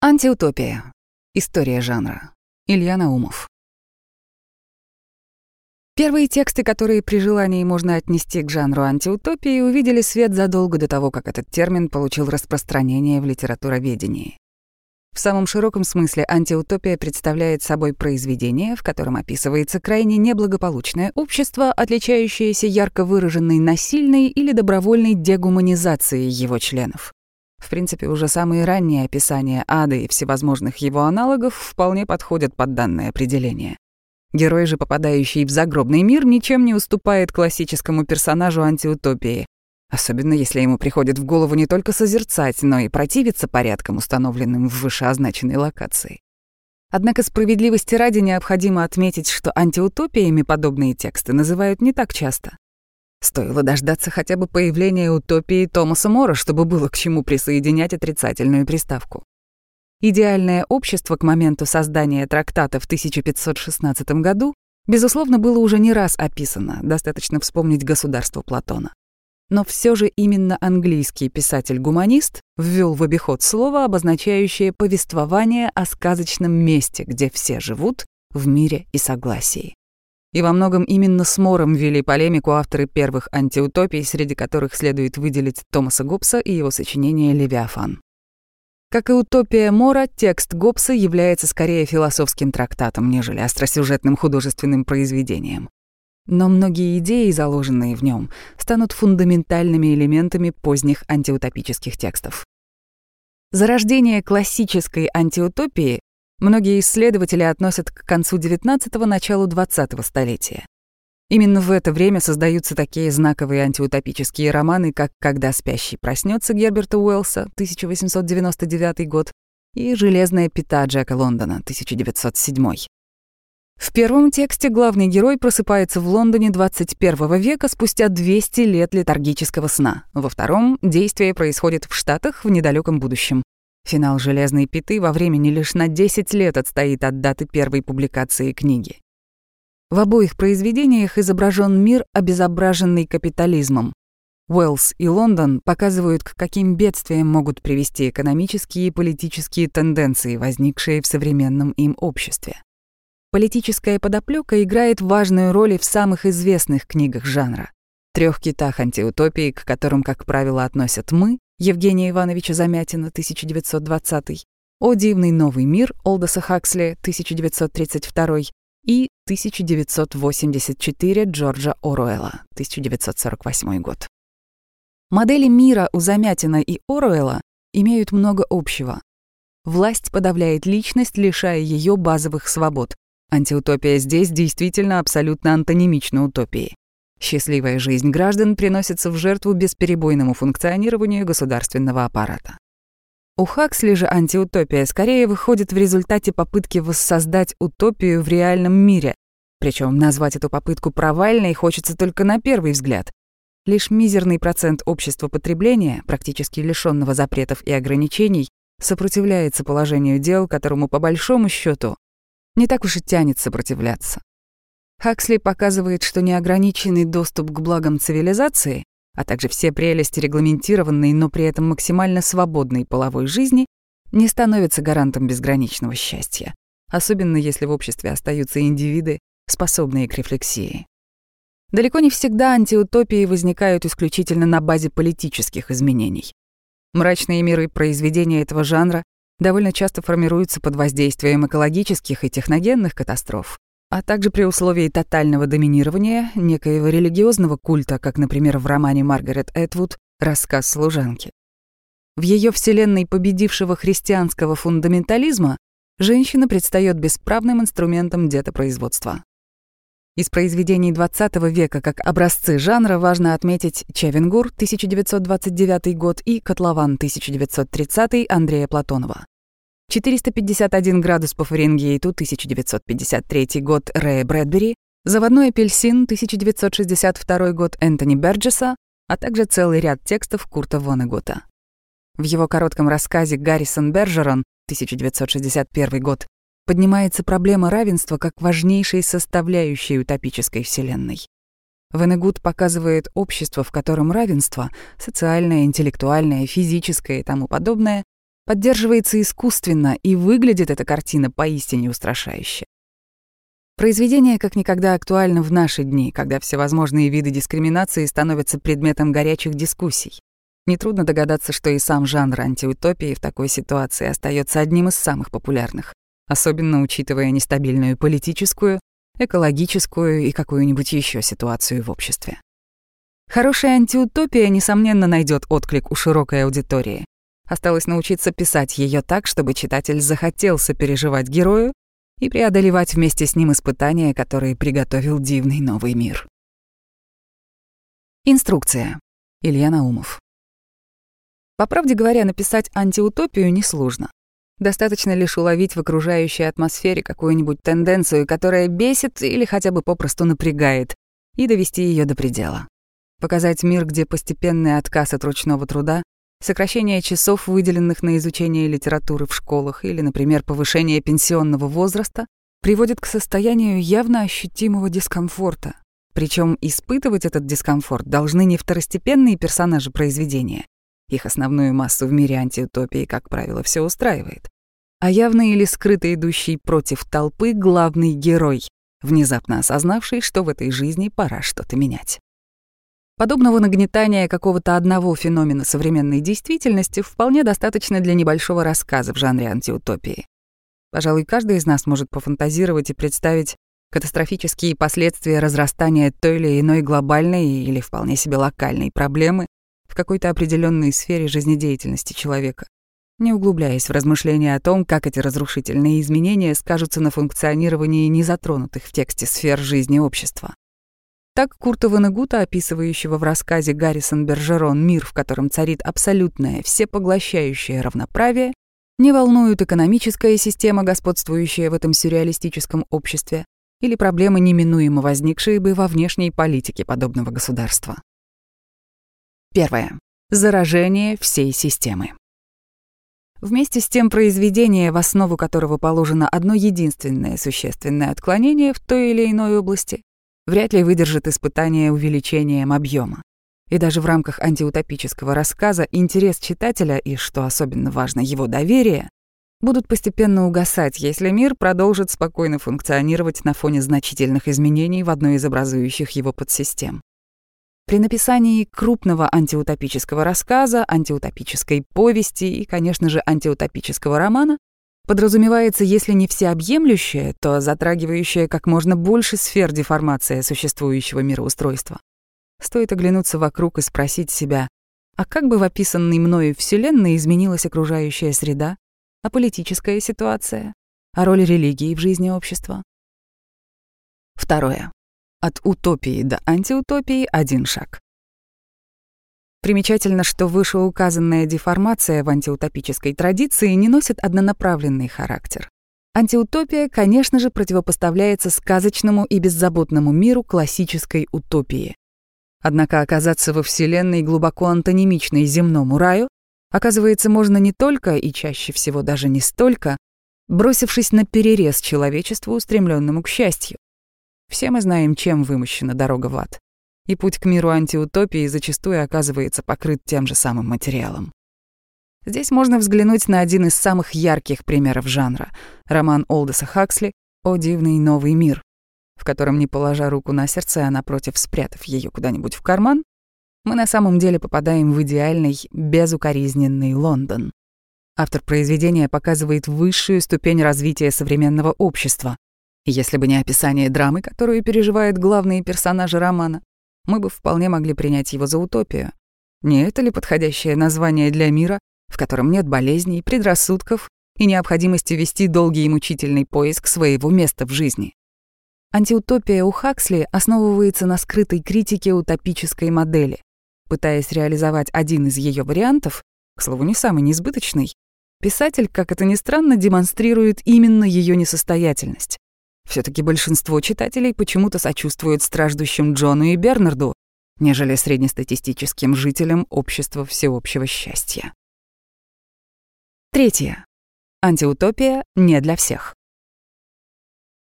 Антиутопия. История жанра. Илья Наумов. Первые тексты, которые при желании можно отнести к жанру антиутопии, увидели свет задолго до того, как этот термин получил распространение в литературоведении. В самом широком смысле антиутопия представляет собой произведение, в котором описывается крайне неблагополучное общество, отличающееся ярко выраженной насильной или добровольной дегуманизацией его членов. В принципе, уже самые ранние описания ада и всевозможных его аналогов вполне подходят под данное определение. Герой же, попадающий в загробный мир, ничем не уступает классическому персонажу антиутопии, особенно если ему приходит в голову не только созерцать, но и противиться порядкам, установленным в вышеозначенной локации. Однако справедливости ради необходимо отметить, что антиутопиями подобные тексты называют не так часто. Стоило дождаться хотя бы появления утопии Томаса Мора, чтобы было к чему присоединять отрицательную приставку. Идеальное общество к моменту создания трактата в 1516 году, безусловно, было уже не раз описано, достаточно вспомнить государство Платона. Но все же именно английский писатель-гуманист ввел в обиход слово, обозначающее повествование о сказочном месте, где все живут в мире и согласии. И во многом именно с Мором вели полемику авторы первых антиутопий, среди которых следует выделить Томаса Гоббса и его сочинение «Левиафан». Как и утопия Мора, текст Гоббса является скорее философским трактатом, нежели остросюжетным художественным произведением. Но многие идеи, заложенные в нем, станут фундаментальными элементами поздних антиутопических текстов. Зарождение классической антиутопии многие исследователи относят к концу XIX – началу XX столетия. Именно в это время создаются такие знаковые антиутопические романы, как «Когда спящий проснется» Герберта Уэллса, 1899 год, и «Железная пята» Джека Лондона, 1907. В первом тексте главный герой просыпается в Лондоне 21 века спустя 200 лет летаргического сна. Во втором действие происходит в Штатах в недалеком будущем. Финал «Железной пяты» во времени лишь на 10 лет отстоит от даты первой публикации книги. В обоих произведениях изображен мир, обезображенный капитализмом. Уэллс и Лондон показывают, к каким бедствиям могут привести экономические и политические тенденции, возникшие в современном им обществе. Политическая подоплека играет важную роль в самых известных книгах жанра. Трех китах антиутопии, к которым, как правило, относят мы, Евгения Ивановича Замятина, 1920, «О дивный новый мир» Олдоса Хаксли, 1932 и 1984 Джорджа Оруэлла, 1948 год. Модели мира у Замятина и Оруэлла имеют много общего. Власть подавляет личность, лишая ее базовых свобод. Антиутопия здесь действительно абсолютно антонимична утопии. Счастливая жизнь граждан приносится в жертву бесперебойному функционированию государственного аппарата. У Хаксли же антиутопия скорее выходит в результате попытки воссоздать утопию в реальном мире. Причем назвать эту попытку провальной хочется только на первый взгляд. Лишь мизерный процент общества потребления, практически лишенного запретов и ограничений, сопротивляется положению дел, которому по большому счету не так уж и тянет сопротивляться. Хаксли показывает, что неограниченный доступ к благам цивилизации, а также все прелести регламентированной, но при этом максимально свободной половой жизни, не становятся гарантом безграничного счастья, особенно если в обществе остаются индивиды, способные к рефлексии. Далеко не всегда антиутопии возникают исключительно на базе политических изменений. Мрачные миры произведения этого жанра довольно часто формируются под воздействием экологических и техногенных катастроф, а также при условии тотального доминирования некоего религиозного культа, как, например, в романе Маргарет Этвуд «Рассказ служанки». В ее вселенной победившего христианского фундаментализма женщина предстает бесправным инструментом детопроизводства. Из произведений XX века как образцы жанра важно отметить «Чевенгур» 1929 год и «Котлован» 1930 Андрея Платонова. 451 градус по Фаренгейту, 1953 год Рэя Брэдбери, «Заводной апельсин», 1962 год Энтони Берджеса, а также целый ряд текстов Курта Вонегута. В его коротком рассказе «Гаррисон Бержерон» 1961 год поднимается проблема равенства как важнейшей составляющей утопической вселенной. Венегуд показывает общество, в котором равенство — социальное, интеллектуальное, физическое и тому подобное поддерживается искусственно, и выглядит эта картина поистине устрашающе. Произведение как никогда актуально в наши дни, когда всевозможные виды дискриминации становятся предметом горячих дискуссий. Нетрудно догадаться, что и сам жанр антиутопии в такой ситуации остается одним из самых популярных, особенно учитывая нестабильную политическую, экологическую и какую-нибудь еще ситуацию в обществе. Хорошая антиутопия, несомненно, найдет отклик у широкой аудитории. Осталось научиться писать ее так, чтобы читатель захотел сопереживать герою и преодолевать вместе с ним испытания, которые приготовил дивный новый мир. Инструкция. Илья Наумов. По правде говоря, написать антиутопию несложно. Достаточно лишь уловить в окружающей атмосфере какую-нибудь тенденцию, которая бесит или хотя бы попросту напрягает, и довести ее до предела. Показать мир, где постепенный отказ от ручного труда, сокращение часов, выделенных на изучение литературы в школах, или, например, повышение пенсионного возраста, приводит к состоянию явно ощутимого дискомфорта. Причем испытывать этот дискомфорт должны не второстепенные персонажи произведения, их основную массу в мире антиутопии, как правило, все устраивает. А явный или скрыто идущий против толпы главный герой, внезапно осознавший, что в этой жизни пора что-то менять. Подобного нагнетания какого-то одного феномена современной действительности вполне достаточно для небольшого рассказа в жанре антиутопии. Пожалуй, каждый из нас может пофантазировать и представить катастрофические последствия разрастания той или иной глобальной или вполне себе локальной проблемы в какой-то определенной сфере жизнедеятельности человека, не углубляясь в размышления о том, как эти разрушительные изменения скажутся на функционировании незатронутых в тексте сфер жизни общества. Так Курта Ванегута, описывающего в рассказе Гаррисон Бержерон мир, в котором царит абсолютное, всепоглощающее равноправие, не волнует экономическая система, господствующая в этом сюрреалистическом обществе, или проблемы, неминуемо возникшие бы во внешней политике подобного государства. Первое. Заражение всей системы. Вместе с тем произведение, в основу которого положено одно единственное существенное отклонение в той или иной области, вряд ли выдержит испытание увеличением объема. И даже в рамках антиутопического рассказа интерес читателя и, что особенно важно, его доверие будут постепенно угасать, если мир продолжит спокойно функционировать на фоне значительных изменений в одной из образующих его подсистем. При написании крупного антиутопического рассказа, антиутопической повести и, конечно же, антиутопического романа подразумевается, если не всеобъемлющее, то затрагивающее как можно больше сфер деформация существующего мироустройства. Стоит оглянуться вокруг и спросить себя, а как бы в описанной мною Вселенной изменилась окружающая среда, а политическая ситуация, а роль религии в жизни общества? Второе. От утопии до антиутопии один шаг. Примечательно, что вышеуказанная деформация в антиутопической традиции не носит однонаправленный характер. Антиутопия, конечно же, противопоставляется сказочному и беззаботному миру классической утопии. Однако оказаться во Вселенной глубоко антонимичной земному раю оказывается можно не только и чаще всего даже не столько, бросившись на перерез человечеству, устремленному к счастью. Все мы знаем, чем вымощена дорога в ад. И путь к миру антиутопии зачастую оказывается покрыт тем же самым материалом. Здесь можно взглянуть на один из самых ярких примеров жанра — роман Олдеса Хаксли «О дивный новый мир», в котором, не положа руку на сердце, а напротив, спрятав ее куда-нибудь в карман, мы на самом деле попадаем в идеальный, безукоризненный Лондон. Автор произведения показывает высшую ступень развития современного общества, если бы не описание драмы, которую переживают главные персонажи романа, мы бы вполне могли принять его за утопию. Не это ли подходящее название для мира, в котором нет болезней, предрассудков и необходимости вести долгий и мучительный поиск своего места в жизни? Антиутопия у Хаксли основывается на скрытой критике утопической модели. Пытаясь реализовать один из ее вариантов, к слову, не самый несбыточный, писатель, как это ни странно, демонстрирует именно ее несостоятельность все таки большинство читателей почему-то сочувствуют страждущим Джону и Бернарду, нежели среднестатистическим жителям общества всеобщего счастья. Третье. Антиутопия не для всех.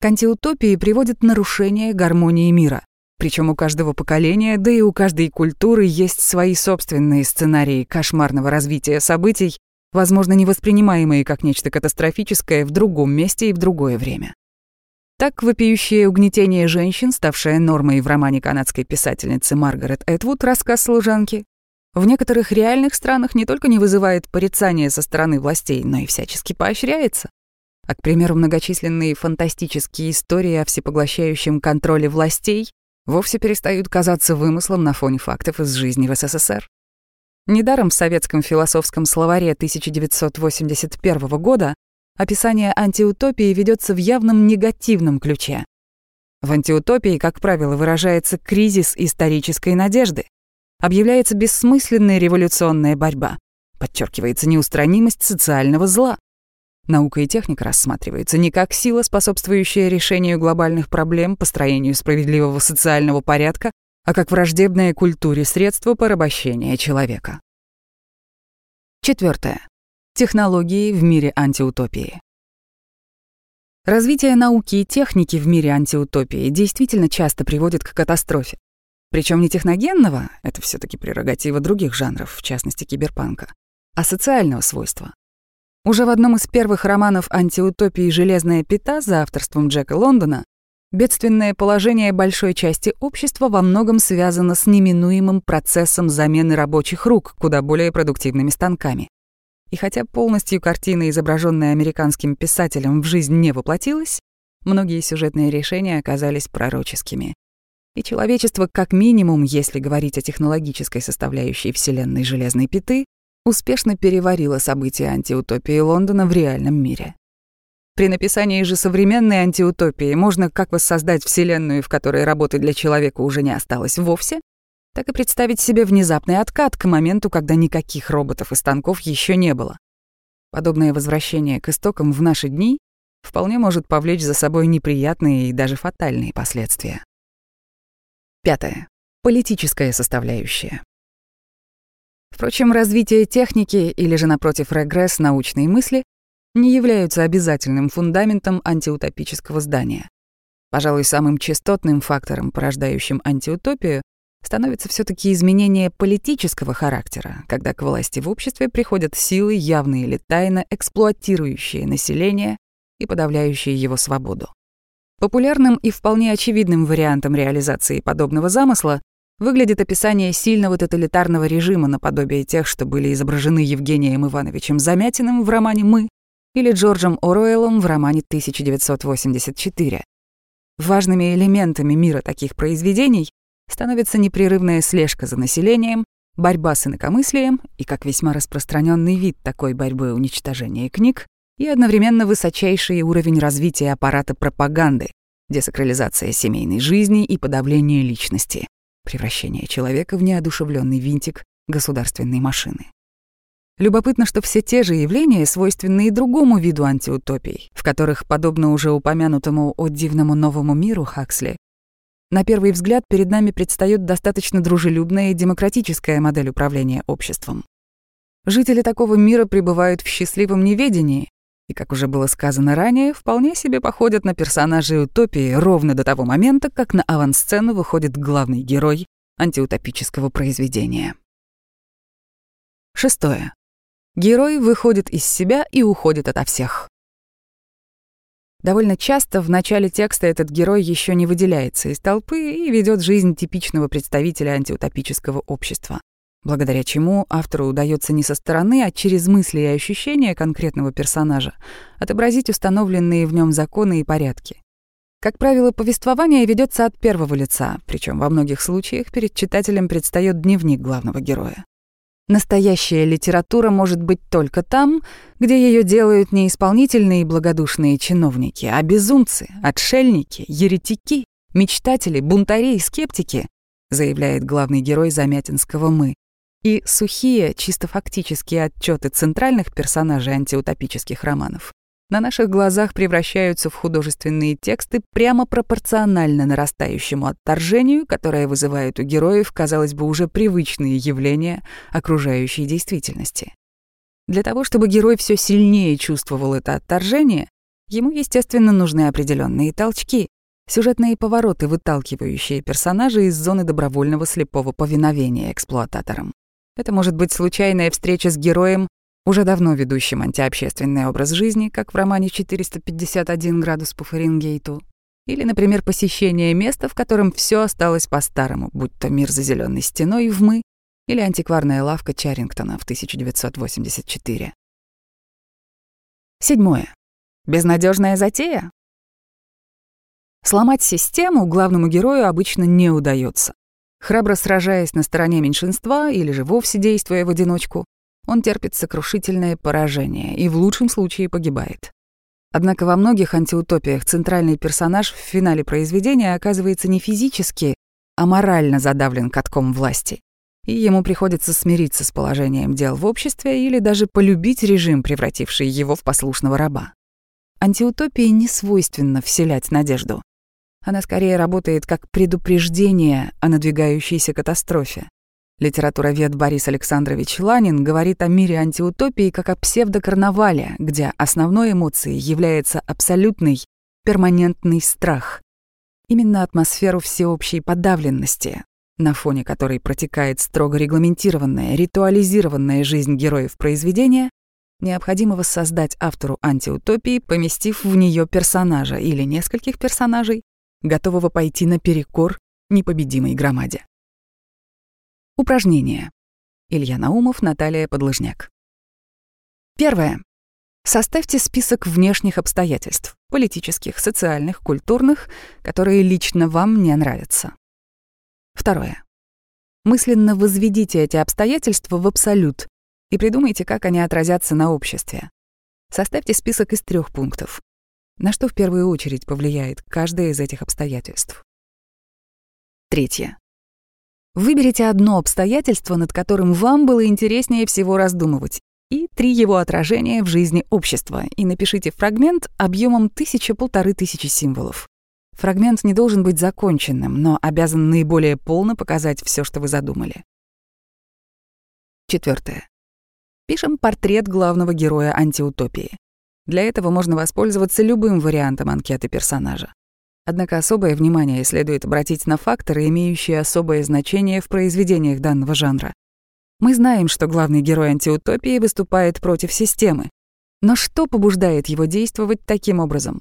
К антиутопии приводит нарушение гармонии мира. Причем у каждого поколения, да и у каждой культуры есть свои собственные сценарии кошмарного развития событий, возможно, не воспринимаемые как нечто катастрофическое в другом месте и в другое время. Так вопиющее угнетение женщин, ставшее нормой в романе канадской писательницы Маргарет Этвуд «Рассказ служанки», в некоторых реальных странах не только не вызывает порицания со стороны властей, но и всячески поощряется. А, к примеру, многочисленные фантастические истории о всепоглощающем контроле властей вовсе перестают казаться вымыслом на фоне фактов из жизни в СССР. Недаром в советском философском словаре 1981 года описание антиутопии ведется в явном негативном ключе. В антиутопии, как правило, выражается кризис исторической надежды, объявляется бессмысленная революционная борьба, подчеркивается неустранимость социального зла. Наука и техника рассматриваются не как сила, способствующая решению глобальных проблем, построению справедливого социального порядка, а как враждебное культуре средство порабощения человека. Четвертое. Технологии в мире антиутопии. Развитие науки и техники в мире антиутопии действительно часто приводит к катастрофе. Причем не техногенного, это все таки прерогатива других жанров, в частности киберпанка, а социального свойства. Уже в одном из первых романов антиутопии «Железная пята» за авторством Джека Лондона бедственное положение большой части общества во многом связано с неминуемым процессом замены рабочих рук куда более продуктивными станками. И хотя полностью картина, изображенная американским писателем, в жизнь не воплотилась, многие сюжетные решения оказались пророческими. И человечество, как минимум, если говорить о технологической составляющей Вселенной Железной Пяты, успешно переварило события антиутопии Лондона в реальном мире. При написании же современной антиутопии можно как воссоздать Вселенную, в которой работы для человека уже не осталось вовсе, так и представить себе внезапный откат к моменту, когда никаких роботов и станков еще не было. Подобное возвращение к истокам в наши дни вполне может повлечь за собой неприятные и даже фатальные последствия. Пятое. Политическая составляющая. Впрочем, развитие техники или же, напротив, регресс научной мысли не являются обязательным фундаментом антиутопического здания. Пожалуй, самым частотным фактором, порождающим антиутопию, становится все таки изменение политического характера, когда к власти в обществе приходят силы, явно или тайно эксплуатирующие население и подавляющие его свободу. Популярным и вполне очевидным вариантом реализации подобного замысла выглядит описание сильного тоталитарного режима наподобие тех, что были изображены Евгением Ивановичем Замятиным в романе «Мы» или Джорджем Оруэллом в романе «1984». Важными элементами мира таких произведений становится непрерывная слежка за населением, борьба с инакомыслием и, как весьма распространенный вид такой борьбы уничтожение книг, и одновременно высочайший уровень развития аппарата пропаганды, десакрализация семейной жизни и подавление личности, превращение человека в неодушевленный винтик государственной машины. Любопытно, что все те же явления свойственны и другому виду антиутопий, в которых, подобно уже упомянутому о дивному новому миру Хаксли, на первый взгляд перед нами предстает достаточно дружелюбная и демократическая модель управления обществом. Жители такого мира пребывают в счастливом неведении и, как уже было сказано ранее, вполне себе походят на персонажей утопии ровно до того момента, как на авансцену выходит главный герой антиутопического произведения. Шестое. Герой выходит из себя и уходит ото всех. Довольно часто в начале текста этот герой еще не выделяется из толпы и ведет жизнь типичного представителя антиутопического общества, благодаря чему автору удается не со стороны, а через мысли и ощущения конкретного персонажа отобразить установленные в нем законы и порядки. Как правило, повествование ведется от первого лица, причем во многих случаях перед читателем предстает дневник главного героя. Настоящая литература может быть только там, где ее делают не исполнительные и благодушные чиновники, а безумцы, отшельники, еретики, мечтатели, бунтари и скептики, заявляет главный герой Замятинского «Мы». И сухие, чисто фактические отчеты центральных персонажей антиутопических романов на наших глазах превращаются в художественные тексты прямо пропорционально нарастающему отторжению, которое вызывает у героев, казалось бы, уже привычные явления окружающей действительности. Для того, чтобы герой все сильнее чувствовал это отторжение, ему, естественно, нужны определенные толчки, сюжетные повороты, выталкивающие персонажа из зоны добровольного слепого повиновения эксплуататорам. Это может быть случайная встреча с героем, уже давно ведущим антиобщественный образ жизни, как в романе «451 градус по Фаренгейту», или, например, посещение места, в котором все осталось по-старому, будь то мир за зеленой стеной в «Мы» или антикварная лавка Чарингтона в 1984. Седьмое. Безнадежная затея. Сломать систему главному герою обычно не удается. Храбро сражаясь на стороне меньшинства или же вовсе действуя в одиночку, он терпит сокрушительное поражение и в лучшем случае погибает. Однако во многих антиутопиях центральный персонаж в финале произведения оказывается не физически, а морально задавлен катком власти. И ему приходится смириться с положением дел в обществе или даже полюбить режим, превративший его в послушного раба. Антиутопии не свойственно вселять надежду. Она скорее работает как предупреждение о надвигающейся катастрофе. Литературовед Борис Александрович Ланин говорит о мире антиутопии как о псевдокарнавале, где основной эмоцией является абсолютный, перманентный страх. Именно атмосферу всеобщей подавленности, на фоне которой протекает строго регламентированная, ритуализированная жизнь героев произведения, необходимо воссоздать автору антиутопии, поместив в нее персонажа или нескольких персонажей, готового пойти наперекор непобедимой громаде. Упражнение. Илья Наумов, Наталья Подлыжняк. Первое. Составьте список внешних обстоятельств — политических, социальных, культурных, которые лично вам не нравятся. Второе. Мысленно возведите эти обстоятельства в абсолют и придумайте, как они отразятся на обществе. Составьте список из трех пунктов. На что в первую очередь повлияет каждое из этих обстоятельств? Третье. Выберите одно обстоятельство, над которым вам было интереснее всего раздумывать, и три его отражения в жизни общества, и напишите фрагмент объемом тысяча-полторы тысячи символов. Фрагмент не должен быть законченным, но обязан наиболее полно показать все, что вы задумали. Четвертое. Пишем портрет главного героя антиутопии. Для этого можно воспользоваться любым вариантом анкеты персонажа. Однако особое внимание следует обратить на факторы, имеющие особое значение в произведениях данного жанра. Мы знаем, что главный герой антиутопии выступает против системы. Но что побуждает его действовать таким образом?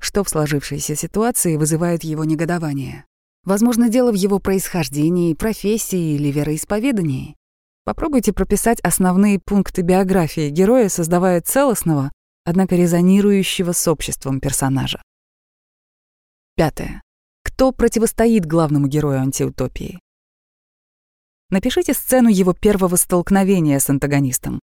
Что в сложившейся ситуации вызывает его негодование? Возможно, дело в его происхождении, профессии или вероисповедании. Попробуйте прописать основные пункты биографии героя, создавая целостного, однако резонирующего с обществом персонажа. Пятое. Кто противостоит главному герою антиутопии? Напишите сцену его первого столкновения с антагонистом.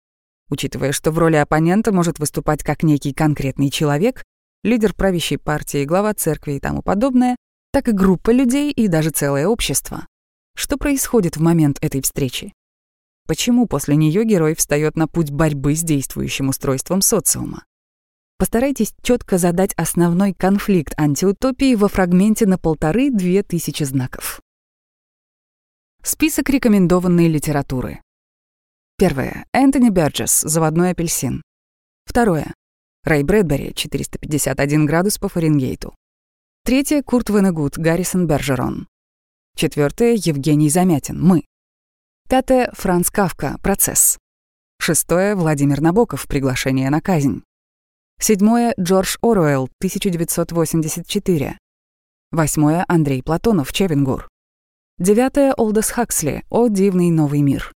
Учитывая, что в роли оппонента может выступать как некий конкретный человек, лидер правящей партии, глава церкви и тому подобное, так и группа людей и даже целое общество. Что происходит в момент этой встречи? Почему после нее герой встает на путь борьбы с действующим устройством социума? Постарайтесь четко задать основной конфликт антиутопии во фрагменте на полторы-две тысячи знаков. Список рекомендованной литературы. Первое. Энтони Берджес «Заводной апельсин». Второе. Рэй Брэдбери «451 градус по Фаренгейту». Третье. Курт Венегут «Гаррисон Бержерон». Четвертое. Евгений Замятин «Мы». Пятое. Франц Кавка «Процесс». Шестое. Владимир Набоков «Приглашение на казнь». Седьмое — Джордж Оруэлл, 1984. Восьмое — Андрей Платонов, Чевенгур. Девятое — Олдос Хаксли, «О дивный новый мир».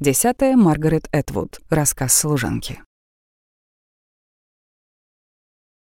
Десятое — Маргарет Этвуд, рассказ служанки.